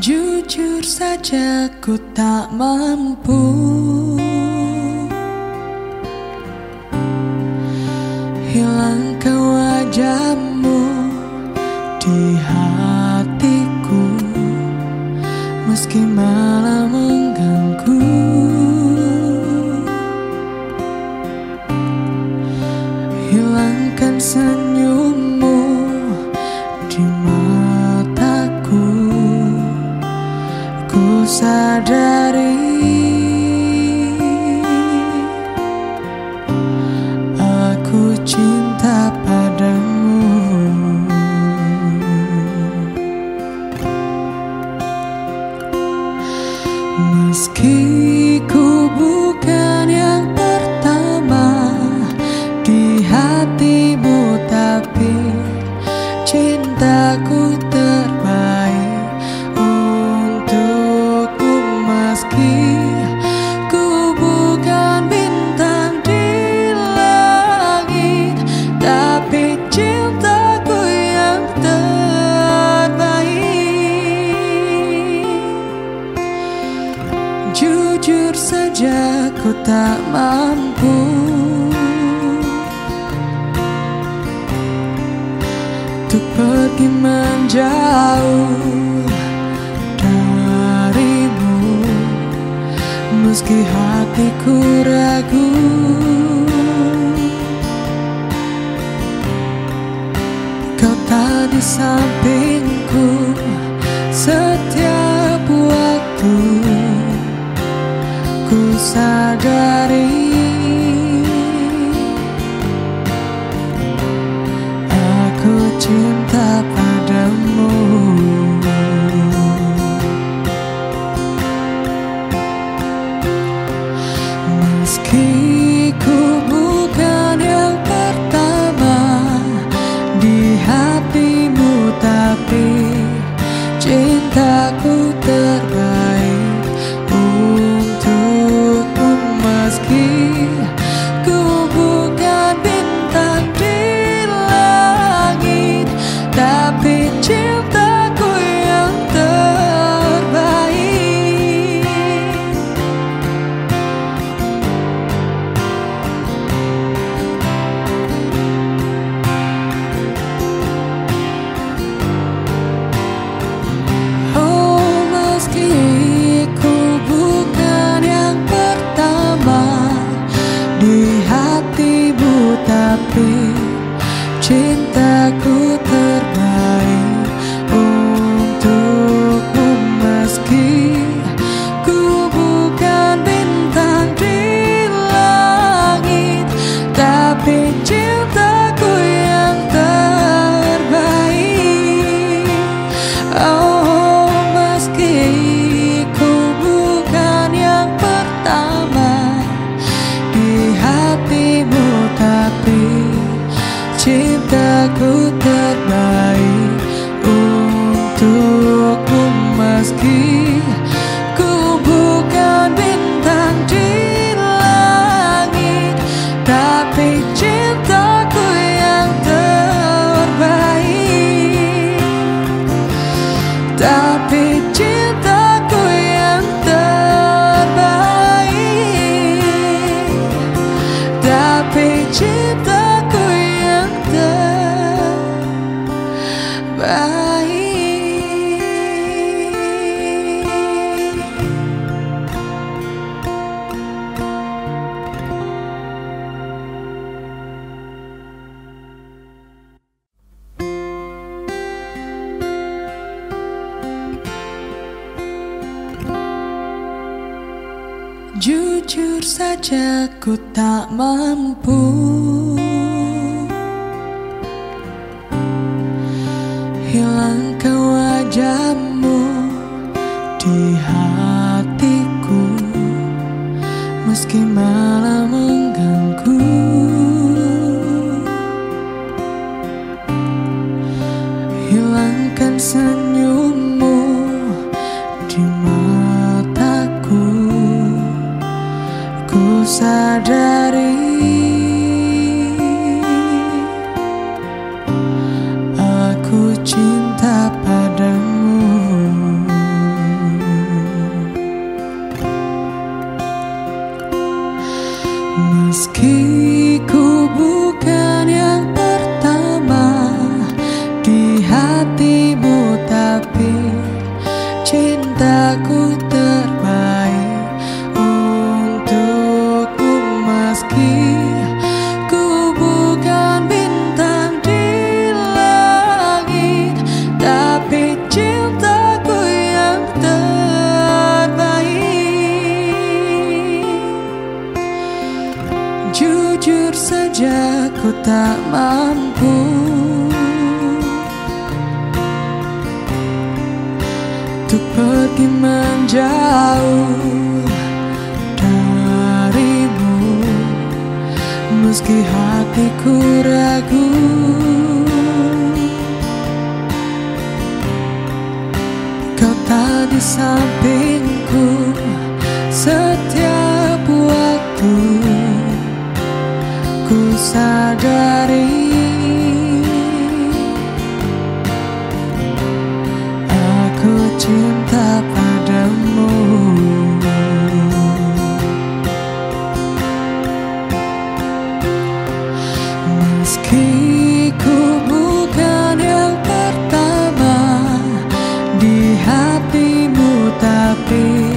Jujur saja ku tak mampu. Hilangkan wajahmu di hatiku. Meski malah mengganggu. Hilangkan senyummu cintaku terbaik untukmu Meski ku bukan bintang di langit Tapi cintaku yang terbaik. Jujur saja ku tak mampu pergi menjauh darimu. Meski hatiku ragu. Kau tak di sampingku. Setiap Jujur saja ku tak mampu. Hilangkan wajahmu di hatiku Meski malah mengganggu. Hilangkan senyummu cintaku terbaik untukmu Meski ku bukan bintang di langit Tapi cintaku yang terbaik. Jujur saja ku tak mampu menjauh darimu Meski hatiku ragu. Kau tak di sampingku setiap waktu. Ku sadari Meski ku bukan yang pertama di hatimu Tapi